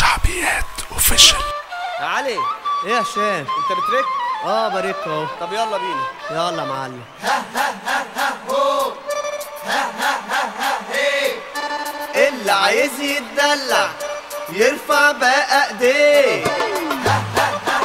شعبيات official علي إيه يا هشام؟ انت بترك؟ آه break اهو. طب يلا بينا. يلا معلم. ها ها ها ها هو ها ها ها ها اللي عايز يتدلع يرفع بقى ايديه. ها ها ها